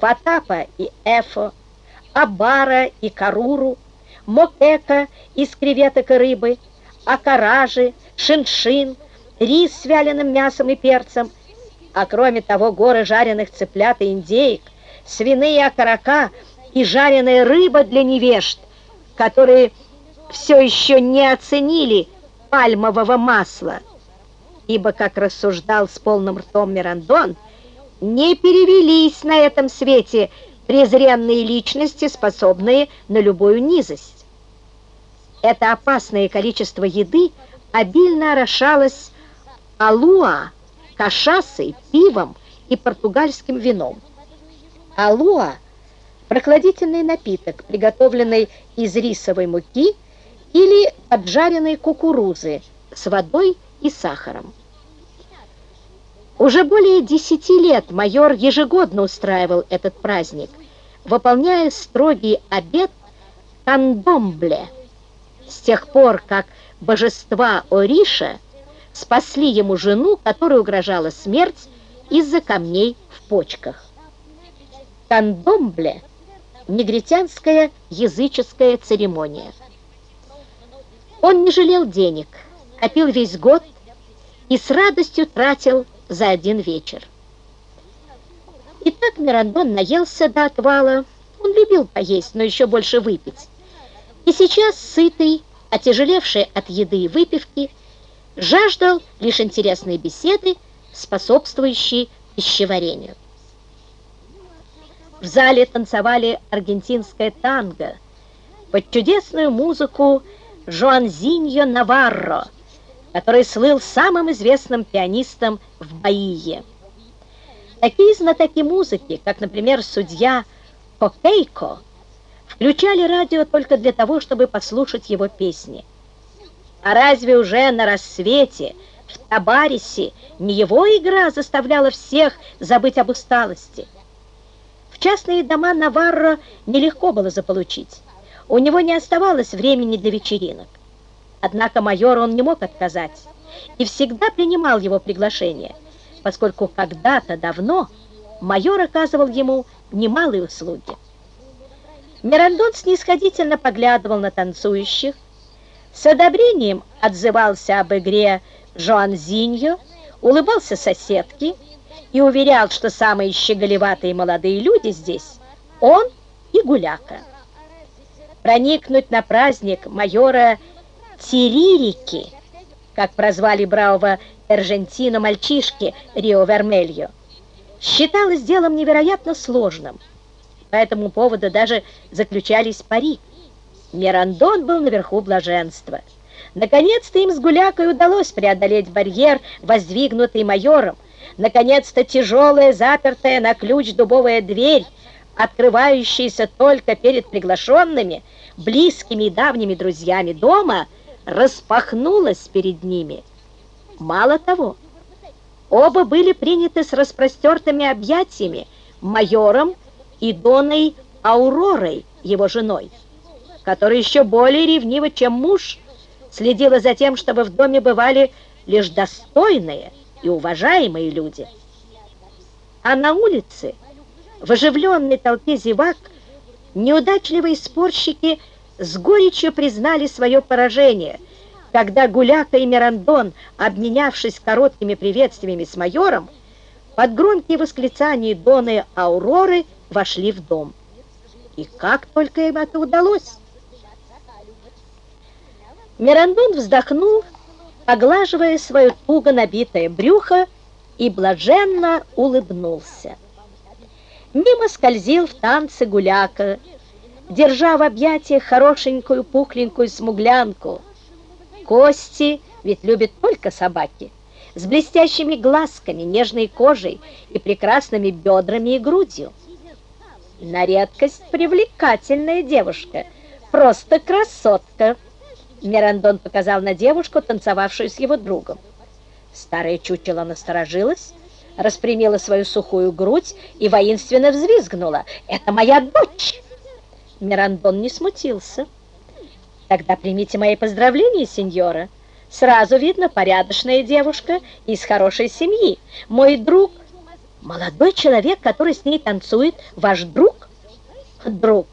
Ватапа и Эфо, Абара и Каруру, Мокека из креветок и рыбы, Акаражи, Шиншин, рис с вяленым мясом и перцем, а кроме того горы жареных цыплят и индеек, свиные окорока и жареная рыба для невежд, которые все еще не оценили пальмового масла, ибо, как рассуждал с полным ртом Мирандон, не перевелись на этом свете презренные личности, способные на любую низость. Это опасное количество еды обильно орошалось алуа, кашасой, пивом и португальским вином. Алуа – прохладительный напиток, приготовленный из рисовой муки или поджаренной кукурузы с водой и сахаром. Уже более десяти лет майор ежегодно устраивал этот праздник, выполняя строгий обет кандомбле. С тех пор, как божества Ориша спасли ему жену, которой угрожала смерть из-за камней в почках. Кандомбле – негритянская языческая церемония. Он не жалел денег, копил весь год и с радостью тратил за один вечер. Итак, Мирандон наелся до отвала. Он любил поесть, но еще больше выпить. И сейчас, сытый, отяжелевший от еды и выпивки, жаждал лишь интересной беседы, способствующей пищеварению. В зале танцевали аргентинское танго под чудесную музыку Жоанзиньо Наварро, который слыл самым известным пианистом в Баие. Такие знатоки музыки, как, например, судья Кокейко, включали радио только для того, чтобы послушать его песни. А разве уже на рассвете в Табарисе не его игра заставляла всех забыть об усталости? В частные дома Наварро нелегко было заполучить. У него не оставалось времени для вечеринок. Однако майор он не мог отказать и всегда принимал его приглашение, поскольку когда-то давно майор оказывал ему немалые услуги. Мирандон снисходительно поглядывал на танцующих, с одобрением отзывался об игре Жоанзиньо, улыбался соседке и уверял, что самые щеголеватые молодые люди здесь он и Гуляка. Проникнуть на праздник майора Тиририки, как прозвали бравого Эржентино мальчишки Рио Вермельо, считалось делом невероятно сложным. По этому поводу даже заключались пари. Мирандон был наверху блаженства. Наконец-то им с Гулякой удалось преодолеть барьер, воздвигнутый майором. Наконец-то тяжелая, запертая на ключ дубовая дверь, открывающаяся только перед приглашенными, близкими и давними друзьями дома, распахнулась перед ними. Мало того, оба были приняты с распростертыми объятиями майором и Доной Ауророй, его женой которая еще более ревнива, чем муж, следила за тем, чтобы в доме бывали лишь достойные и уважаемые люди. А на улице, в оживленной толпе зевак, неудачливые спорщики с горечью признали свое поражение, когда Гуляка и Мирандон, обменявшись короткими приветствиями с майором, под громкие восклицания Доны Ауроры вошли в дом. И как только им это удалось! Мирандон вздохнул, оглаживая свое туго набитое брюхо, и блаженно улыбнулся. Мимо скользил в танце гуляка, держа в объятиях хорошенькую пухленькую смуглянку. Кости ведь любят только собаки, с блестящими глазками, нежной кожей и прекрасными бедрами и грудью. На редкость привлекательная девушка, просто красотка. Мирандон показал на девушку, танцевавшую с его другом. Старая чучело насторожилась, распрямила свою сухую грудь и воинственно взвизгнула. «Это моя дочь!» Мирандон не смутился. «Тогда примите мои поздравления, сеньора. Сразу видно, порядочная девушка из хорошей семьи. Мой друг Молодой человек, который с ней танцует, ваш друг? Друг.